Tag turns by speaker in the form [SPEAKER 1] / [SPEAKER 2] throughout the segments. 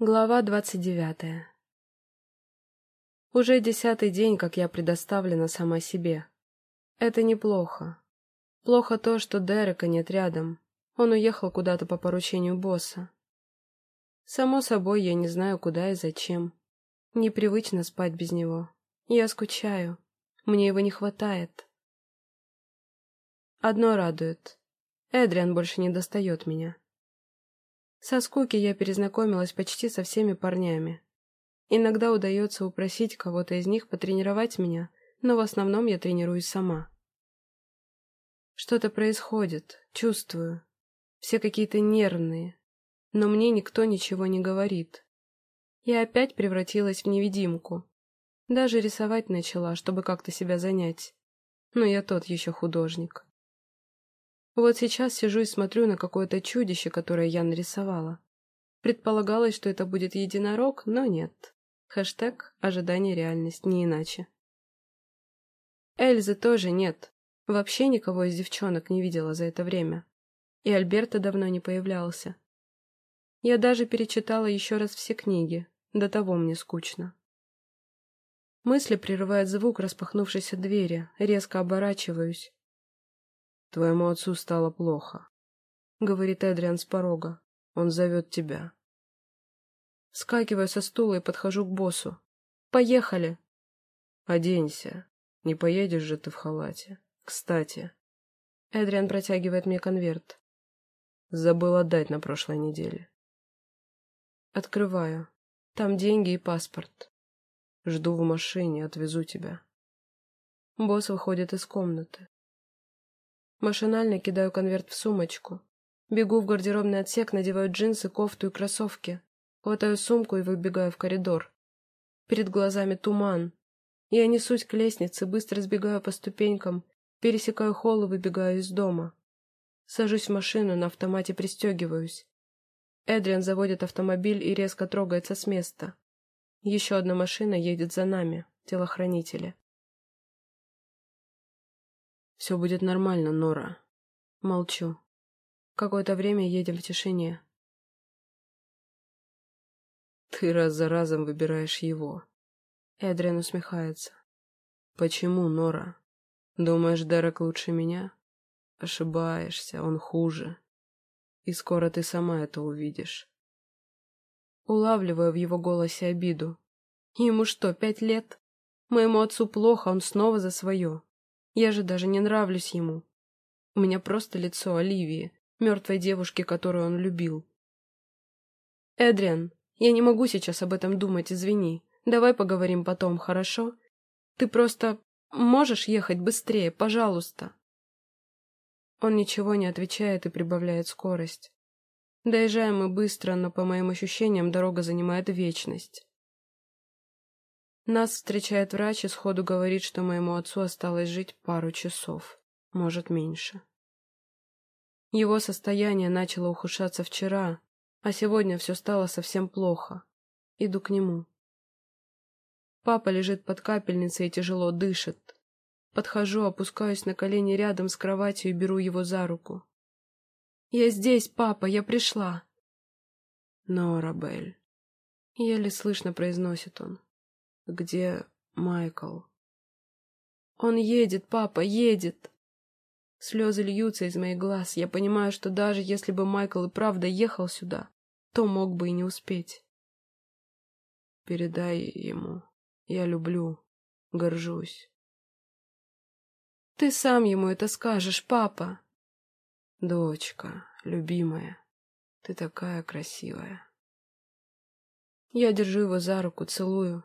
[SPEAKER 1] Глава двадцать девятая Уже десятый день, как я предоставлена сама себе. Это неплохо. Плохо то, что Дерека нет рядом. Он уехал куда-то по поручению босса. Само собой, я не знаю, куда и зачем. Непривычно спать без него. Я скучаю. Мне его не хватает. Одно радует. Эдриан больше не достает меня. Со скуки я перезнакомилась почти со всеми парнями. Иногда удается упросить кого-то из них потренировать меня, но в основном я тренируюсь сама. Что-то происходит, чувствую. Все какие-то нервные, но мне никто ничего не говорит. Я опять превратилась в невидимку. Даже рисовать начала, чтобы как-то себя занять. Но я тот еще художник. Вот сейчас сижу и смотрю на какое-то чудище, которое я нарисовала. Предполагалось, что это будет единорог, но нет. Хэштег «Ожидание реальность» не иначе. Эльзы тоже нет. Вообще никого из девчонок не видела за это время. И Альберта давно не появлялся. Я даже перечитала еще раз все книги, до того мне скучно. Мысли прерывает звук распахнувшейся двери, резко оборачиваюсь. Твоему отцу стало плохо, — говорит Эдриан с порога. Он зовет тебя. Скакиваю со стула и подхожу к боссу. Поехали. Оденься. Не поедешь же ты в халате. Кстати. Эдриан протягивает мне конверт. Забыл отдать на прошлой неделе. Открываю. Там деньги и паспорт. Жду в машине, отвезу тебя. Босс выходит из комнаты. Машинально кидаю конверт в сумочку. Бегу в гардеробный отсек, надеваю джинсы, кофту и кроссовки. Хватаю сумку и выбегаю в коридор. Перед глазами туман. Я несусь к лестнице, быстро сбегаю по ступенькам, пересекаю холл и выбегаю из дома. Сажусь в машину, на автомате пристегиваюсь. Эдриан заводит автомобиль и резко трогается с места. Еще одна машина едет за нами, телохранители. «Все будет нормально, Нора». Молчу. Какое-то время едем в тишине. «Ты раз за разом выбираешь его». Эдриан усмехается. «Почему, Нора? Думаешь, Дерек лучше меня? Ошибаешься, он хуже. И скоро ты сама это увидишь». Улавливаю в его голосе обиду. Ему что, пять лет? Моему отцу плохо, он снова за свое. Я же даже не нравлюсь ему. У меня просто лицо Оливии, мертвой девушки, которую он любил. Эдриан, я не могу сейчас об этом думать, извини. Давай поговорим потом, хорошо? Ты просто можешь ехать быстрее, пожалуйста. Он ничего не отвечает и прибавляет скорость. Доезжаем мы быстро, но, по моим ощущениям, дорога занимает вечность. Нас встречает врач и сходу говорит, что моему отцу осталось жить пару часов, может, меньше. Его состояние начало ухудшаться вчера, а сегодня все стало совсем плохо. Иду к нему. Папа лежит под капельницей и тяжело дышит. Подхожу, опускаюсь на колени рядом с кроватью и беру его за руку. «Я здесь, папа, я пришла!» «Нора Белль», — еле слышно произносит он. Где Майкл? Он едет, папа, едет. Слезы льются из моих глаз. Я понимаю, что даже если бы Майкл и правда ехал сюда, то мог бы и не успеть. Передай ему. Я люблю, горжусь. Ты сам ему это скажешь, папа. Дочка, любимая, ты такая красивая. Я держу его за руку, целую.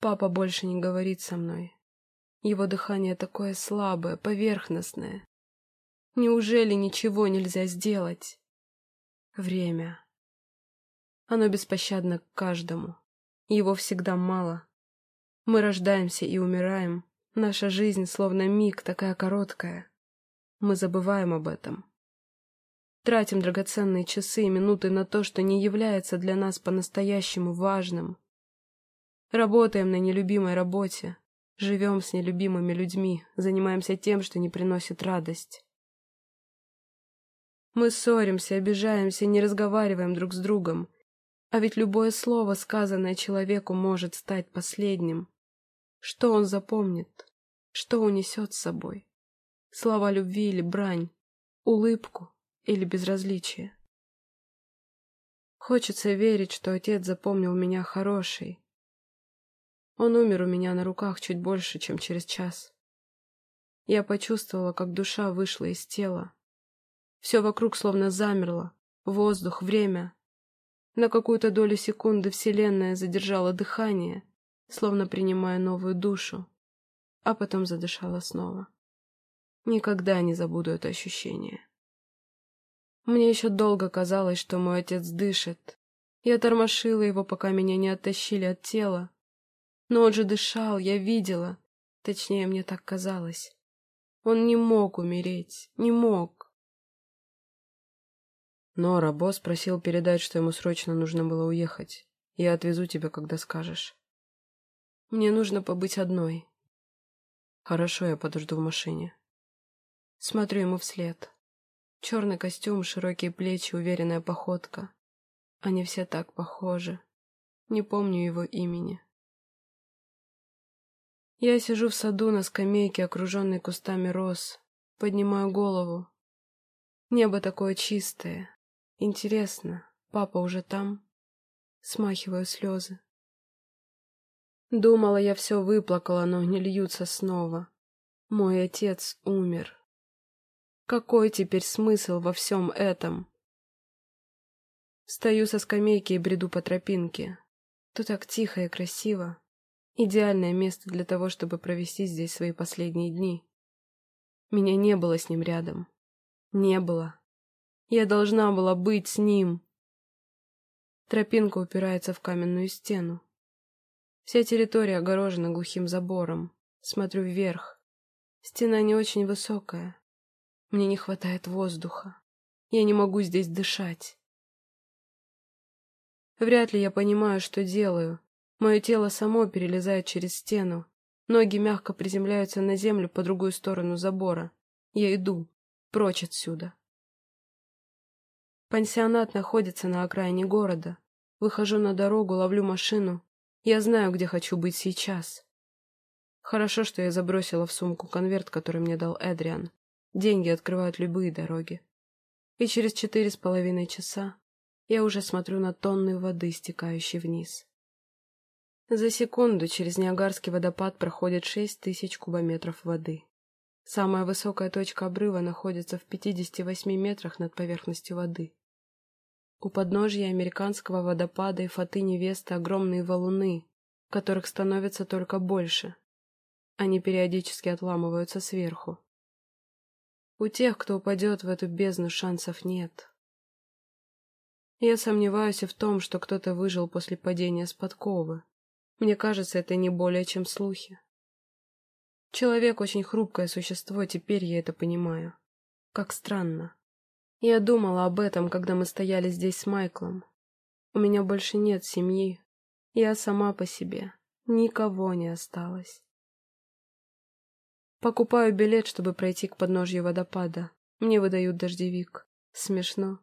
[SPEAKER 1] Папа больше не говорит со мной. Его дыхание такое слабое, поверхностное. Неужели ничего нельзя сделать? Время. Оно беспощадно к каждому. Его всегда мало. Мы рождаемся и умираем. Наша жизнь словно миг, такая короткая. Мы забываем об этом. Тратим драгоценные часы и минуты на то, что не является для нас по-настоящему важным. Работаем на нелюбимой работе, живем с нелюбимыми людьми, занимаемся тем, что не приносит радость. Мы ссоримся, обижаемся, не разговариваем друг с другом. А ведь любое слово, сказанное человеку, может стать последним. Что он запомнит? Что унесет с собой? Слова любви или брань? Улыбку или безразличие? Хочется верить, что отец запомнил меня хорошей. Он умер у меня на руках чуть больше, чем через час. Я почувствовала, как душа вышла из тела. Все вокруг словно замерло. Воздух, время. На какую-то долю секунды Вселенная задержала дыхание, словно принимая новую душу, а потом задышала снова. Никогда не забуду это ощущение. Мне еще долго казалось, что мой отец дышит. Я тормошила его, пока меня не оттащили от тела. Но он же дышал, я видела. Точнее, мне так казалось. Он не мог умереть, не мог.
[SPEAKER 2] Нора, босс просил передать, что ему срочно нужно было уехать. Я отвезу тебя, когда скажешь.
[SPEAKER 1] Мне нужно побыть одной.
[SPEAKER 2] Хорошо, я подожду в машине.
[SPEAKER 1] Смотрю ему вслед. Черный костюм, широкие плечи, уверенная походка. Они все так похожи. Не помню его имени. Я сижу в саду на скамейке, окруженной кустами роз. Поднимаю голову. Небо такое чистое. Интересно, папа уже там? Смахиваю слезы. Думала, я все выплакала, но не льются снова. Мой отец умер. Какой теперь смысл во всем этом? Стою со скамейки и бреду по тропинке. Тут так тихо и красиво. Идеальное место для того, чтобы провести здесь свои последние дни. Меня не было с ним рядом. Не было. Я должна была быть с ним. Тропинка упирается в каменную стену. Вся территория огорожена глухим забором. Смотрю вверх. Стена не очень высокая. Мне не хватает воздуха. Я не могу здесь дышать. Вряд ли я понимаю, что делаю, Мое тело само перелезает через стену. Ноги мягко приземляются на землю по другую сторону забора. Я иду. Прочь отсюда. Пансионат находится на окраине города. Выхожу на дорогу, ловлю машину. Я знаю, где хочу быть сейчас. Хорошо, что я забросила в сумку конверт, который мне дал Эдриан. Деньги открывают любые дороги. И через четыре с половиной часа я уже смотрю на тонны воды, стекающие вниз. За секунду через Ниагарский водопад проходит 6 тысяч кубометров воды. Самая высокая точка обрыва находится в 58 метрах над поверхностью воды. У подножья американского водопада и фаты невесты огромные валуны, которых становится только больше. Они периодически отламываются сверху. У тех, кто упадет в эту бездну, шансов нет. Я сомневаюсь и в том, что кто-то выжил после падения с подковы. Мне кажется, это не более чем слухи. Человек очень хрупкое существо, теперь я это понимаю. Как странно. Я думала об этом, когда мы стояли здесь с Майклом. У меня больше нет семьи. Я сама по себе. Никого не осталось. Покупаю билет, чтобы пройти к подножью водопада. Мне выдают дождевик. Смешно.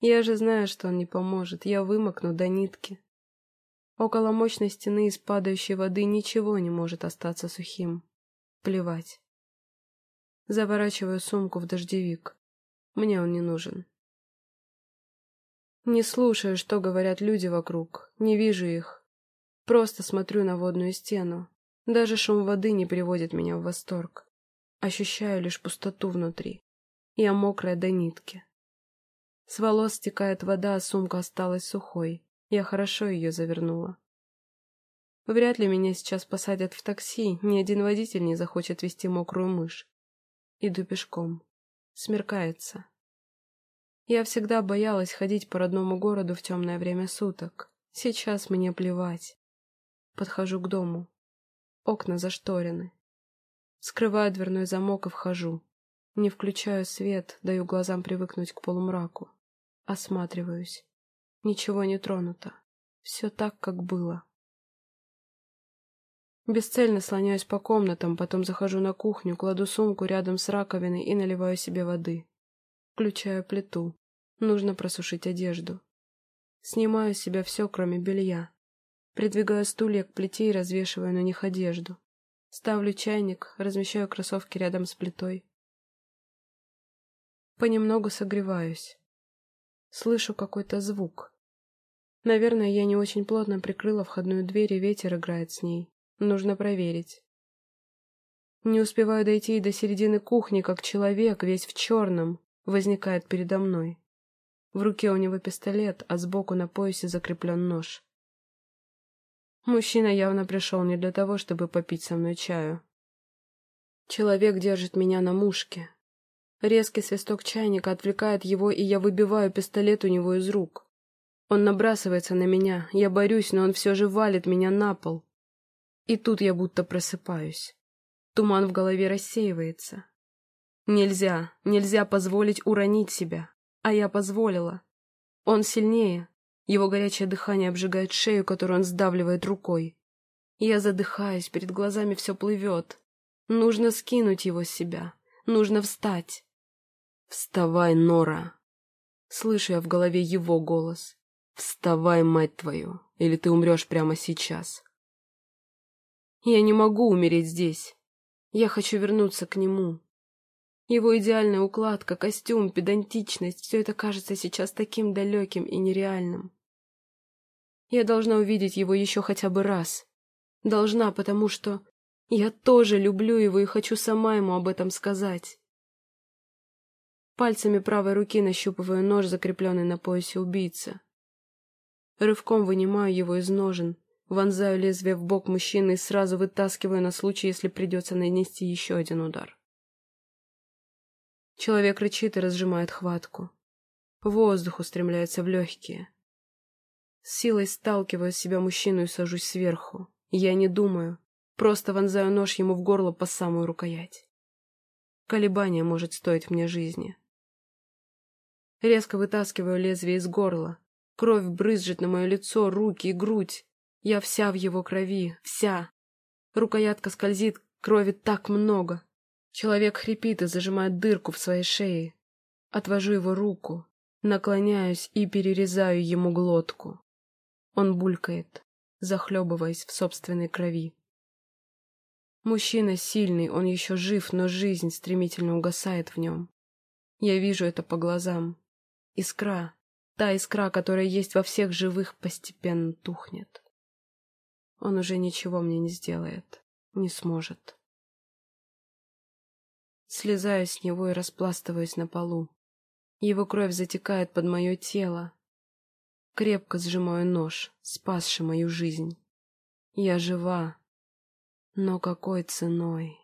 [SPEAKER 1] Я же знаю, что он не поможет. Я вымокну до нитки. Около мощной стены из падающей воды ничего не может остаться сухим. Плевать. Заворачиваю сумку в дождевик. Мне он не нужен. Не слушаю, что говорят люди вокруг, не вижу их. Просто смотрю на водную стену. Даже шум воды не приводит меня в восторг. Ощущаю лишь пустоту внутри. Я мокрая до нитки. С волос стекает вода, а сумка осталась сухой. Я хорошо ее завернула. Вряд ли меня сейчас посадят в такси, ни один водитель не захочет вести мокрую мышь. Иду пешком. Смеркается. Я всегда боялась ходить по родному городу в темное время суток. Сейчас мне плевать. Подхожу к дому. Окна зашторены. Скрываю дверной замок и вхожу. Не включаю свет, даю глазам привыкнуть к полумраку. Осматриваюсь. Ничего не тронуто. Все так, как было. Бесцельно слоняюсь по комнатам, потом захожу на кухню, кладу сумку рядом с раковиной и наливаю себе воды. Включаю плиту. Нужно просушить одежду. Снимаю с себя все, кроме белья. Придвигаю стулья к плите и развешиваю на них одежду. Ставлю чайник, размещаю кроссовки рядом с плитой. Понемногу согреваюсь. Слышу какой-то звук. Наверное, я не очень плотно прикрыла входную дверь, и ветер играет с ней. Нужно проверить. Не успеваю дойти и до середины кухни, как человек, весь в черном, возникает передо мной. В руке у него пистолет, а сбоку на поясе закреплен нож. Мужчина явно пришел не для того, чтобы попить со мной чаю. Человек держит меня на мушке. Резкий свисток чайника отвлекает его, и я выбиваю пистолет у него из рук. Он набрасывается на меня, я борюсь, но он все же валит меня на пол. И тут я будто просыпаюсь. Туман в голове рассеивается. Нельзя, нельзя позволить уронить себя. А я позволила. Он сильнее. Его горячее дыхание обжигает шею, которую он сдавливает рукой. Я задыхаюсь, перед глазами все плывет. Нужно скинуть его с себя. Нужно встать. «Вставай, Нора!» Слышу я в голове его голос. «Вставай, мать твою, или ты умрешь прямо сейчас!» Я не могу умереть здесь. Я хочу вернуться к нему. Его идеальная укладка, костюм, педантичность — все это кажется сейчас таким далеким и нереальным. Я должна увидеть его еще хотя бы раз. Должна, потому что я тоже люблю его и хочу сама ему об этом сказать. Пальцами правой руки нащупываю нож, закрепленный на поясе убийцы. Рывком вынимаю его из ножен, вонзаю лезвие в бок мужчины и сразу вытаскиваю на случай, если придется нанести еще один удар. Человек рычит и разжимает хватку. Воздух устремляется в легкие. С силой сталкиваю с себя мужчину и сажусь сверху. Я не думаю, просто вонзаю нож ему в горло по самую рукоять. Колебание может стоить мне жизни. Резко вытаскиваю лезвие из горла. Кровь брызжет на мое лицо, руки и грудь. Я вся в его крови, вся. Рукоятка скользит, крови так много. Человек хрипит и зажимает дырку в своей шее. Отвожу его руку, наклоняюсь и перерезаю ему глотку. Он булькает, захлебываясь в собственной крови. Мужчина сильный, он еще жив, но жизнь стремительно угасает в нем. Я вижу это по глазам. Искра, та искра, которая есть во всех живых, постепенно тухнет. Он уже ничего мне не сделает, не сможет. Слезаю с него и распластываюсь на полу. Его кровь затекает под мое тело. Крепко сжимаю нож, спасший мою жизнь. Я жива, но какой ценой?